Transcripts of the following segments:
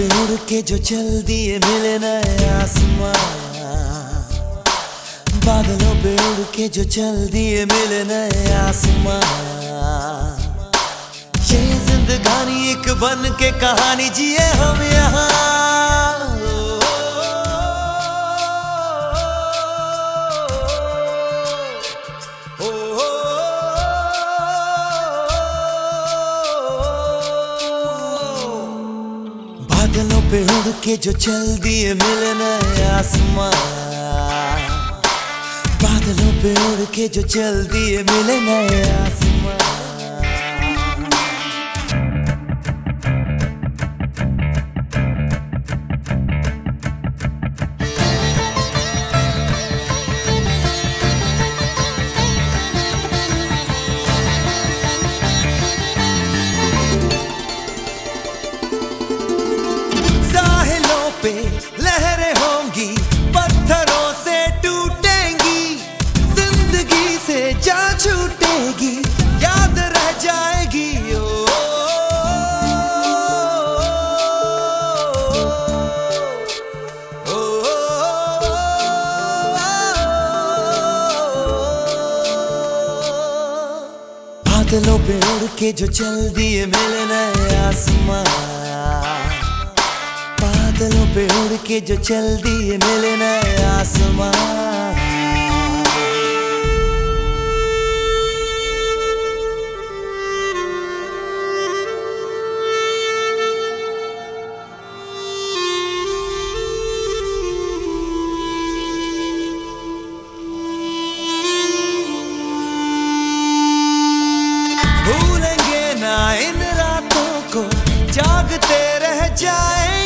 उड़ के जो चल दिए मिले नए आसमां बादलों पे उड़ के जो चल दिए मिले नए आसमां ये जिंदगानी एक बन के कहानी जिए हम यहाँ। पे उड़ के जो चल दिए मिले नए आसमां बादलों पे उड़ के जो चल दिए मिले नए पे लहरें होंगी पत्थरों से टूटेंगी ज़िंदगी से जा छूटेगी याद रह जाएगी ओ, बादलों पे उड़ के जो चल दिए मिले नए आसमां बादलों पे उड़ के जो चल दिए मिले नए आसमां भूलेंगे ना इन रातों को, जागते रह जाएँगे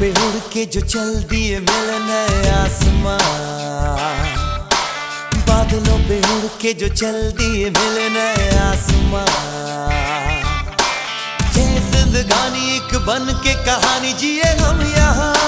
पे उड़ के जो चल दिए मिलने आसमां बादलों पे उड़ के जो चल दिए मिलने आसमां ये जिंदगानी एक बन के कहानी जिए हम यहाँ।